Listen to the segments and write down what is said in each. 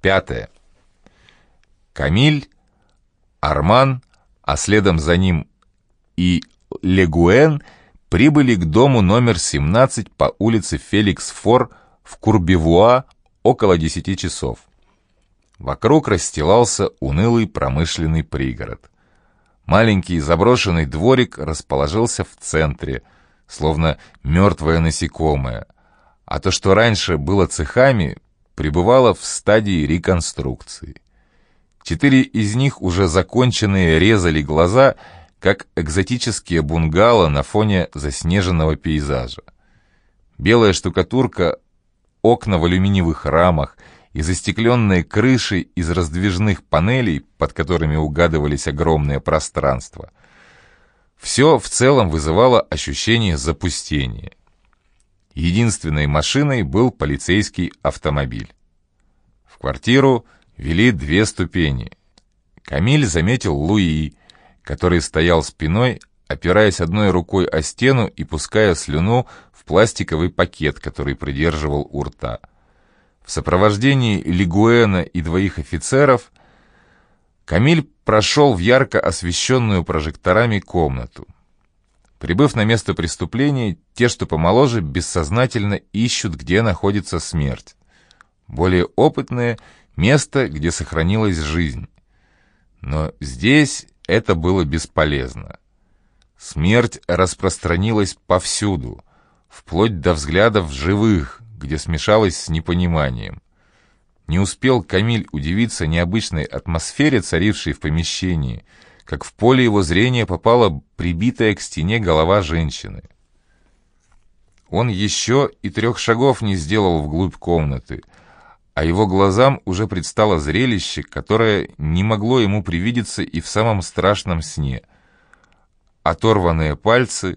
Пятое. Камиль, Арман, а следом за ним и Легуэн прибыли к дому номер 17 по улице Феликс-Фор в Курбевуа около 10 часов. Вокруг расстилался унылый промышленный пригород. Маленький заброшенный дворик расположился в центре, словно мертвое насекомое, а то, что раньше было цехами, пребывало в стадии реконструкции. Четыре из них, уже законченные, резали глаза, как экзотические бунгало на фоне заснеженного пейзажа. Белая штукатурка, окна в алюминиевых рамах и застекленные крыши из раздвижных панелей, под которыми угадывались огромные пространства. Все в целом вызывало ощущение запустения. Единственной машиной был полицейский автомобиль. В квартиру вели две ступени. Камиль заметил Луи, который стоял спиной, опираясь одной рукой о стену и пуская слюну в пластиковый пакет, который придерживал у рта. В сопровождении Лигуэна и двоих офицеров Камиль прошел в ярко освещенную прожекторами комнату. Прибыв на место преступления, те, что помоложе, бессознательно ищут, где находится смерть. Более опытные — место, где сохранилась жизнь. Но здесь это было бесполезно. Смерть распространилась повсюду, вплоть до взглядов живых, где смешалась с непониманием. Не успел Камиль удивиться необычной атмосфере, царившей в помещении, как в поле его зрения попала прибитая к стене голова женщины. Он еще и трех шагов не сделал вглубь комнаты — а его глазам уже предстало зрелище, которое не могло ему привидеться и в самом страшном сне. Оторванные пальцы,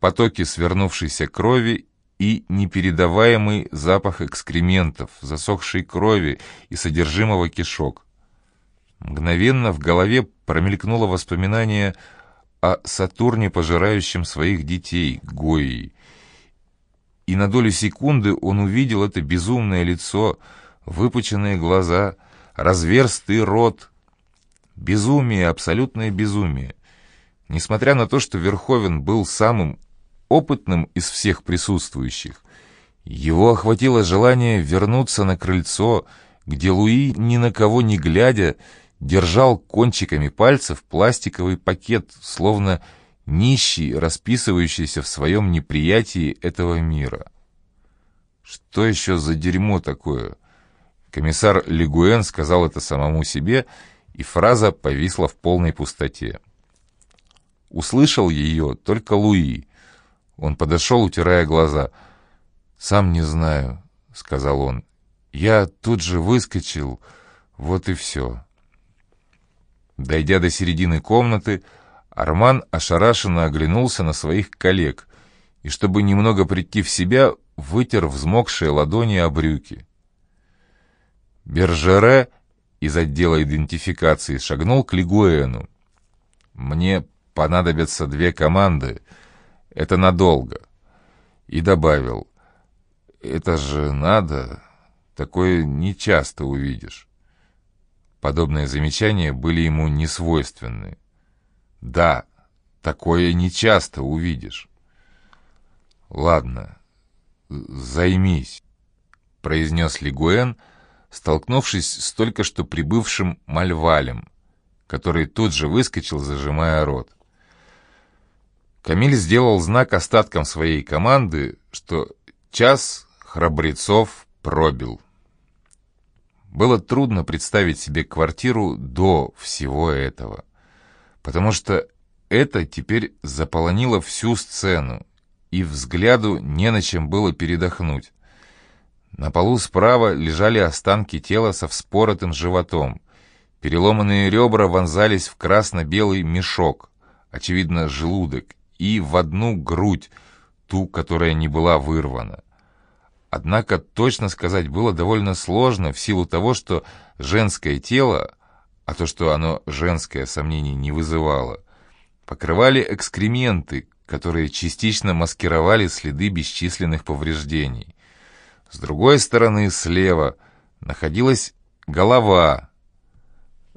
потоки свернувшейся крови и непередаваемый запах экскрементов, засохшей крови и содержимого кишок. Мгновенно в голове промелькнуло воспоминание о Сатурне, пожирающем своих детей, Гои, и на долю секунды он увидел это безумное лицо, выпученные глаза, разверстый рот. Безумие, абсолютное безумие. Несмотря на то, что Верховен был самым опытным из всех присутствующих, его охватило желание вернуться на крыльцо, где Луи, ни на кого не глядя, держал кончиками пальцев пластиковый пакет, словно нищий, расписывающийся в своем неприятии этого мира. Что еще за дерьмо такое? Комиссар Лигуэн сказал это самому себе, и фраза повисла в полной пустоте. Услышал ее только Луи. Он подошел, утирая глаза. «Сам не знаю», — сказал он. «Я тут же выскочил, вот и все». Дойдя до середины комнаты, Арман ошарашенно оглянулся на своих коллег и, чтобы немного прийти в себя, вытер взмокшие ладони о брюки. Бержере из отдела идентификации шагнул к Лигуэну. «Мне понадобятся две команды. Это надолго». И добавил, «Это же надо, такое нечасто увидишь». Подобные замечания были ему несвойственны. Да, такое нечасто увидишь. Ладно, займись, произнес Лигуэн, столкнувшись с только что прибывшим Мальвалем, который тут же выскочил, зажимая рот. Камиль сделал знак остаткам своей команды, что час храбрецов пробил. Было трудно представить себе квартиру до всего этого потому что это теперь заполонило всю сцену, и взгляду не на чем было передохнуть. На полу справа лежали останки тела со вспоротым животом. Переломанные ребра вонзались в красно-белый мешок, очевидно, желудок, и в одну грудь, ту, которая не была вырвана. Однако точно сказать было довольно сложно в силу того, что женское тело а то, что оно женское, сомнений не вызывало, покрывали экскременты, которые частично маскировали следы бесчисленных повреждений. С другой стороны, слева, находилась голова.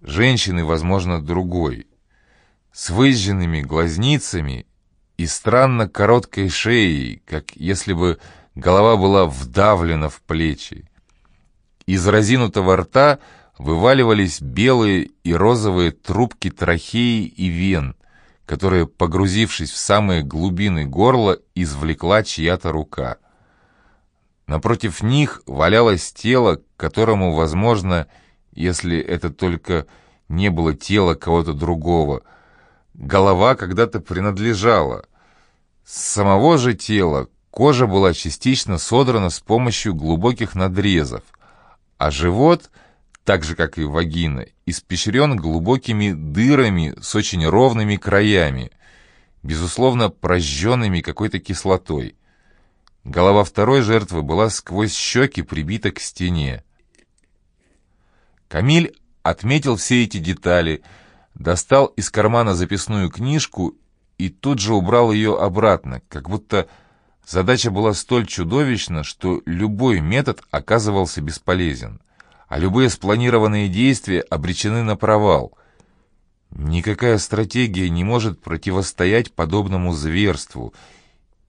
Женщины, возможно, другой. С выжженными глазницами и странно короткой шеей, как если бы голова была вдавлена в плечи. Из разинутого рта вываливались белые и розовые трубки трахеи и вен, которые, погрузившись в самые глубины горла, извлекла чья-то рука. Напротив них валялось тело, которому, возможно, если это только не было тело кого-то другого, голова когда-то принадлежала. С самого же тела кожа была частично содрана с помощью глубоких надрезов, а живот, так же как и вагина, испещрен глубокими дырами с очень ровными краями, безусловно, прожженными какой-то кислотой. Голова второй жертвы была сквозь щеки прибита к стене. Камиль отметил все эти детали, достал из кармана записную книжку и тут же убрал ее обратно, как будто задача была столь чудовищна, что любой метод оказывался бесполезен, а любые спланированные действия обречены на провал. Никакая стратегия не может противостоять подобному зверству,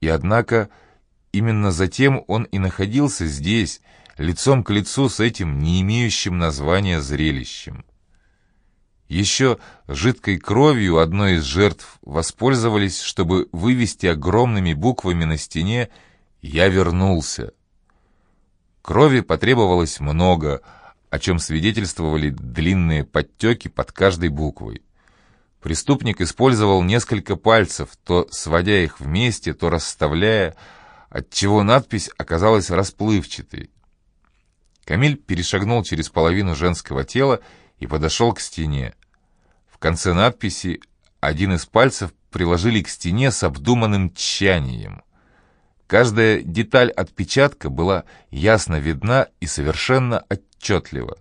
и однако... Именно затем он и находился здесь, лицом к лицу с этим не имеющим названия зрелищем. Еще жидкой кровью одной из жертв воспользовались, чтобы вывести огромными буквами на стене «Я вернулся». Крови потребовалось много, о чем свидетельствовали длинные подтеки под каждой буквой. Преступник использовал несколько пальцев, то сводя их вместе, то расставляя, отчего надпись оказалась расплывчатой. Камиль перешагнул через половину женского тела и подошел к стене. В конце надписи один из пальцев приложили к стене с обдуманным тщанием. Каждая деталь отпечатка была ясно видна и совершенно отчетлива.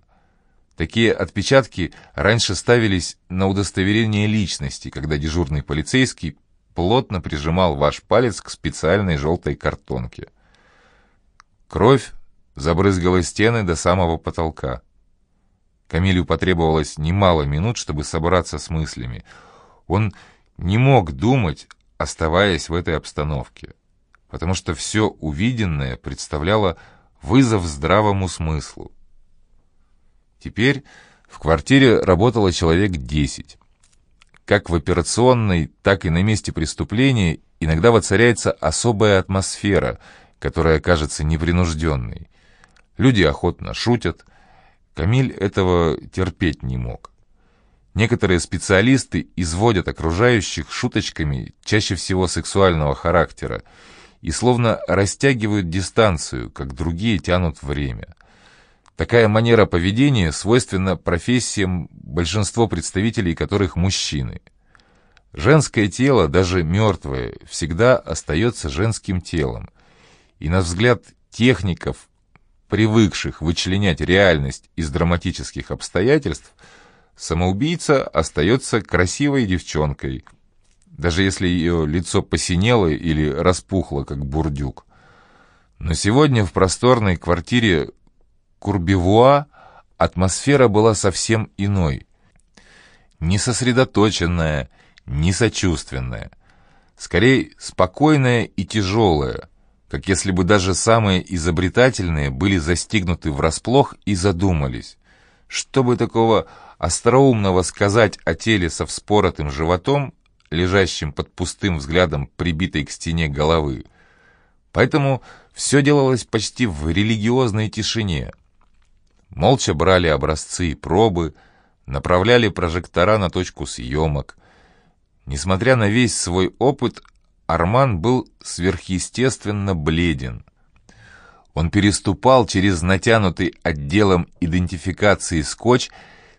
Такие отпечатки раньше ставились на удостоверение личности, когда дежурный полицейский плотно прижимал ваш палец к специальной желтой картонке. Кровь забрызгала стены до самого потолка. Камилю потребовалось немало минут, чтобы собраться с мыслями. Он не мог думать, оставаясь в этой обстановке, потому что все увиденное представляло вызов здравому смыслу. Теперь в квартире работало человек десять. Как в операционной, так и на месте преступления иногда воцаряется особая атмосфера, которая кажется непринужденной. Люди охотно шутят. Камиль этого терпеть не мог. Некоторые специалисты изводят окружающих шуточками, чаще всего сексуального характера, и словно растягивают дистанцию, как другие тянут время. Такая манера поведения свойственна профессиям, большинство представителей которых мужчины. Женское тело, даже мертвое, всегда остается женским телом. И на взгляд техников, привыкших вычленять реальность из драматических обстоятельств, самоубийца остается красивой девчонкой, даже если ее лицо посинело или распухло, как бурдюк. Но сегодня в просторной квартире Курбевуа атмосфера была совсем иной. Не сосредоточенная, не сочувственная. Скорее, спокойная и тяжелая, как если бы даже самые изобретательные были застигнуты врасплох и задумались. Что бы такого остроумного сказать о теле со вспоротым животом, лежащим под пустым взглядом прибитой к стене головы? Поэтому все делалось почти в религиозной тишине – Молча брали образцы и пробы, направляли прожектора на точку съемок. Несмотря на весь свой опыт, Арман был сверхъестественно бледен. Он переступал через натянутый отделом идентификации скотч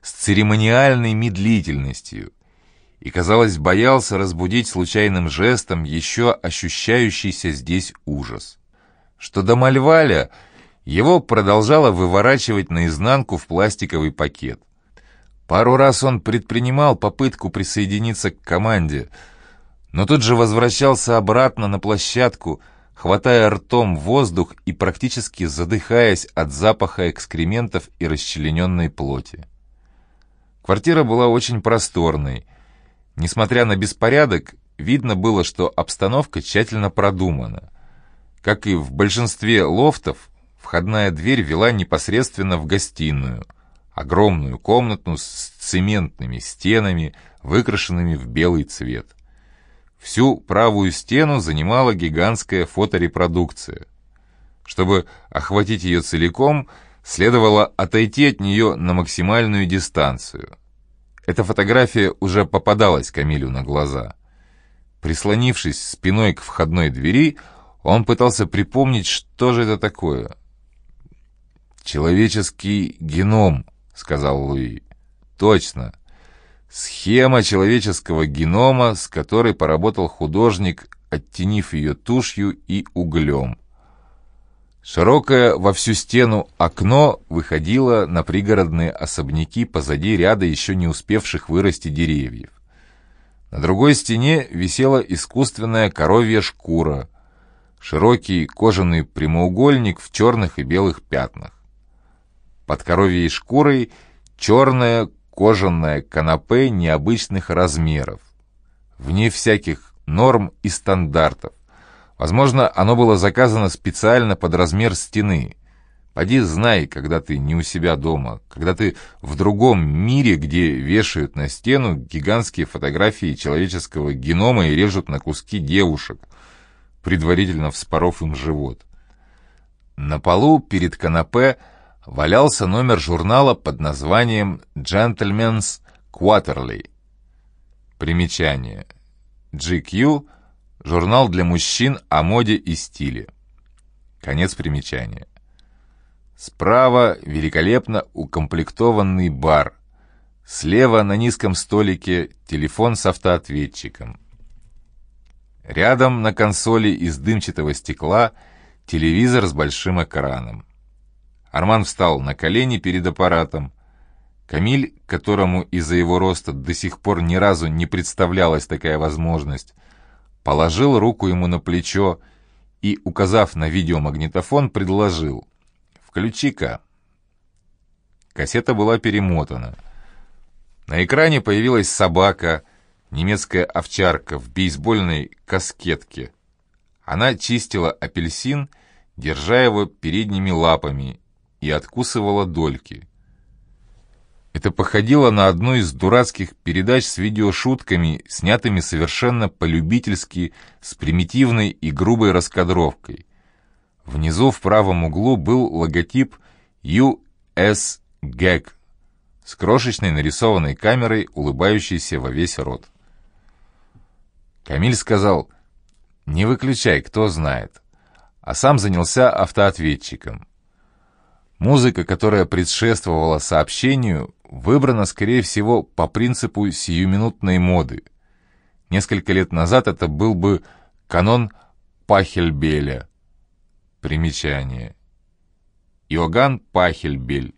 с церемониальной медлительностью и, казалось, боялся разбудить случайным жестом еще ощущающийся здесь ужас. Что до Мальваля, его продолжало выворачивать наизнанку в пластиковый пакет. Пару раз он предпринимал попытку присоединиться к команде, но тут же возвращался обратно на площадку, хватая ртом воздух и практически задыхаясь от запаха экскрементов и расчлененной плоти. Квартира была очень просторной. Несмотря на беспорядок, видно было, что обстановка тщательно продумана. Как и в большинстве лофтов, входная дверь вела непосредственно в гостиную, огромную комнату с цементными стенами, выкрашенными в белый цвет. Всю правую стену занимала гигантская фоторепродукция. Чтобы охватить ее целиком, следовало отойти от нее на максимальную дистанцию. Эта фотография уже попадалась Камилю на глаза. Прислонившись спиной к входной двери, он пытался припомнить, что же это такое. «Человеческий геном», — сказал Луи. «Точно. Схема человеческого генома, с которой поработал художник, оттенив ее тушью и углем. Широкое во всю стену окно выходило на пригородные особняки позади ряда еще не успевших вырасти деревьев. На другой стене висела искусственная коровья шкура, широкий кожаный прямоугольник в черных и белых пятнах. Под коровьей шкурой черная кожаное канапе необычных размеров, вне всяких норм и стандартов. Возможно, оно было заказано специально под размер стены. Поди знай, когда ты не у себя дома, когда ты в другом мире, где вешают на стену гигантские фотографии человеческого генома и режут на куски девушек, предварительно вспоров им живот. На полу перед канапе валялся номер журнала под названием «Gentleman's Quarterly». Примечание. GQ – журнал для мужчин о моде и стиле. Конец примечания. Справа великолепно укомплектованный бар. Слева на низком столике телефон с автоответчиком. Рядом на консоли из дымчатого стекла телевизор с большим экраном. Арман встал на колени перед аппаратом. Камиль, которому из-за его роста до сих пор ни разу не представлялась такая возможность, положил руку ему на плечо и, указав на видеомагнитофон, предложил «Включи-ка». Кассета была перемотана. На экране появилась собака, немецкая овчарка в бейсбольной каскетке. Она чистила апельсин, держа его передними лапами, и откусывала дольки. Это походило на одну из дурацких передач с видеошутками, снятыми совершенно полюбительски, с примитивной и грубой раскадровкой. Внизу в правом углу был логотип US Gag с крошечной нарисованной камерой, улыбающейся во весь рот. Камиль сказал «Не выключай, кто знает», а сам занялся автоответчиком. Музыка, которая предшествовала сообщению, выбрана, скорее всего, по принципу сиюминутной моды. Несколько лет назад это был бы канон Пахельбеля. Примечание. Иоганн Пахельбель.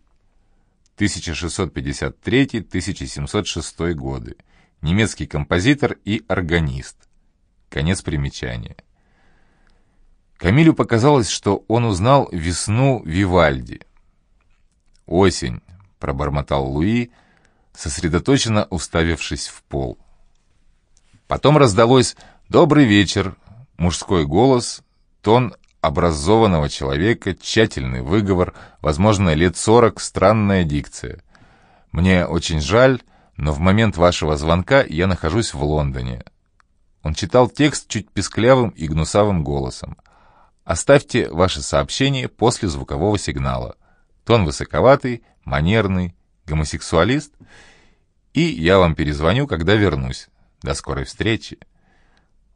1653-1706 годы. Немецкий композитор и органист. Конец примечания. Камилю показалось, что он узнал весну Вивальди. «Осень», — пробормотал Луи, сосредоточенно уставившись в пол. Потом раздалось «Добрый вечер», мужской голос, тон образованного человека, тщательный выговор, возможно, лет сорок, странная дикция. «Мне очень жаль, но в момент вашего звонка я нахожусь в Лондоне». Он читал текст чуть писклявым и гнусавым голосом. «Оставьте ваше сообщение после звукового сигнала». Тон высоковатый, манерный, гомосексуалист. И я вам перезвоню, когда вернусь. До скорой встречи.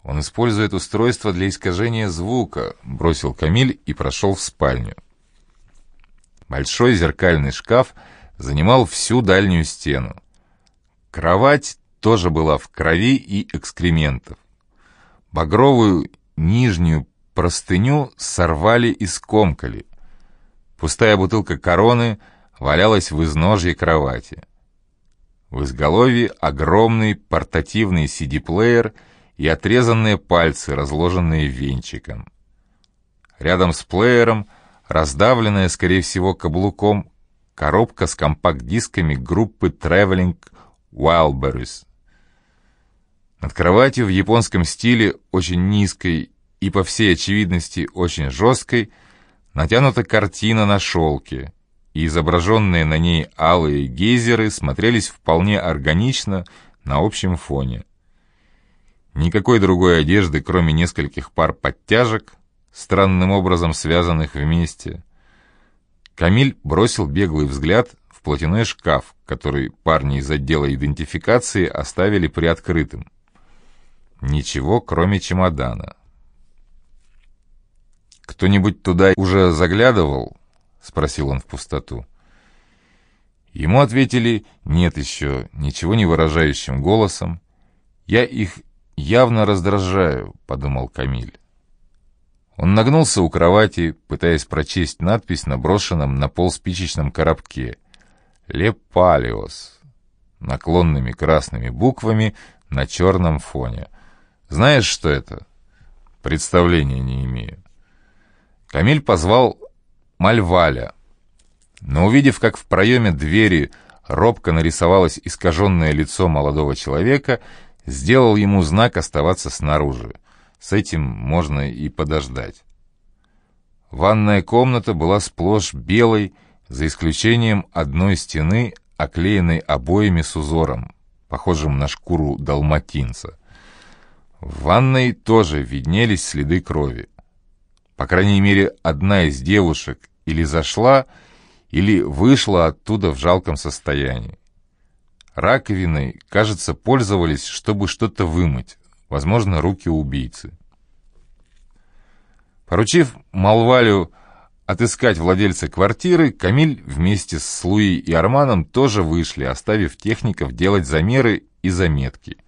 Он использует устройство для искажения звука, бросил Камиль и прошел в спальню. Большой зеркальный шкаф занимал всю дальнюю стену. Кровать тоже была в крови и экскрементов. Багровую нижнюю простыню сорвали и скомкали. Пустая бутылка короны валялась в изножье кровати. В изголовье огромный портативный CD-плеер и отрезанные пальцы, разложенные венчиком. Рядом с плеером, раздавленная, скорее всего, каблуком, коробка с компакт-дисками группы Traveling Wildberries. Над кроватью в японском стиле, очень низкой и, по всей очевидности, очень жесткой, натянута картина на шелке, и изображенные на ней алые гейзеры смотрелись вполне органично на общем фоне. Никакой другой одежды, кроме нескольких пар подтяжек, странным образом связанных вместе. Камиль бросил беглый взгляд в платяной шкаф, который парни из отдела идентификации оставили приоткрытым. Ничего, кроме чемодана. «Кто-нибудь туда уже заглядывал?» — спросил он в пустоту. Ему ответили «нет еще», ничего не выражающим голосом. «Я их явно раздражаю», — подумал Камиль. Он нагнулся у кровати, пытаясь прочесть надпись на брошенном на пол спичечном коробке «Лепалиос» наклонными красными буквами на черном фоне — знаешь, что это? Представления не имею. Камиль позвал Мальваля, но увидев, как в проеме двери робко нарисовалось искаженное лицо молодого человека, сделал ему знак оставаться снаружи. С этим можно и подождать. Ванная комната была сплошь белой, за исключением одной стены, оклеенной обоями с узором, похожим на шкуру далматинца. В ванной тоже виднелись следы крови. По крайней мере, одна из девушек или зашла, или вышла оттуда в жалком состоянии. Раковиной, кажется, пользовались, чтобы что-то вымыть, возможно, руки убийцы. Поручив Малвалю отыскать владельца квартиры, Камиль вместе с Луи и Арманом тоже вышли, оставив техников делать замеры и заметки –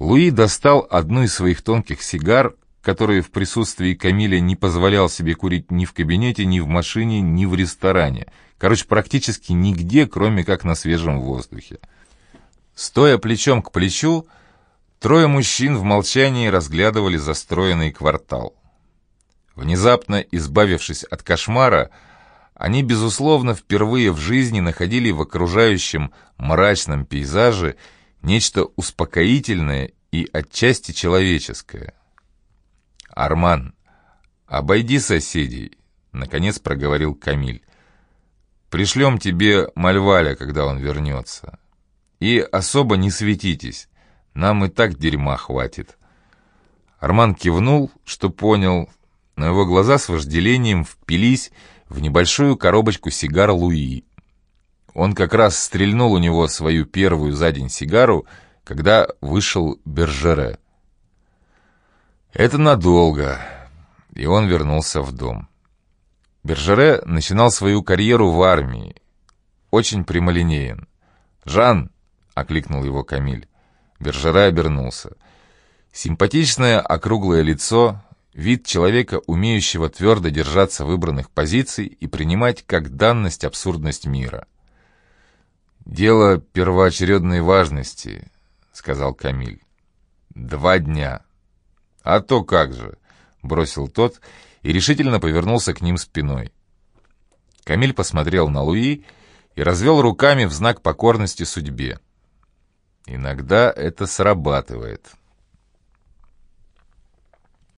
Луи достал одну из своих тонких сигар, которые в присутствии Камиля не позволял себе курить ни в кабинете, ни в машине, ни в ресторане. Короче, практически нигде, кроме как на свежем воздухе. Стоя плечом к плечу, трое мужчин в молчании разглядывали застроенный квартал. Внезапно избавившись от кошмара, они, безусловно, впервые в жизни находили в окружающем мрачном пейзаже нечто успокоительное и отчасти человеческое. «Арман, обойди соседей», — наконец проговорил Камиль. «Пришлем тебе Мальваля, когда он вернется. И особо не светитесь, нам и так дерьма хватит». Арман кивнул, что понял, но его глаза с вожделением впились в небольшую коробочку сигар Луи, он как раз стрельнул у него свою первую за день сигару, когда вышел Бержере. Это надолго, и он вернулся в дом. Бержере начинал свою карьеру в армии. Очень прямолинеен. «Жан!» — окликнул его Камиль. Бержере обернулся. Симпатичное округлое лицо, вид человека, умеющего твердо держаться выбранных позиций и принимать как данность абсурдность мира — «Дело первоочередной важности», — сказал Камиль. «Два дня». «А то как же», — бросил тот и решительно повернулся к ним спиной. Камиль посмотрел на Луи и развел руками в знак покорности судьбе. «Иногда это срабатывает».